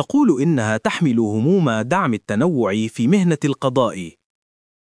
تقول إنها تحمل هموم دعم التنوع في مهنة القضاء.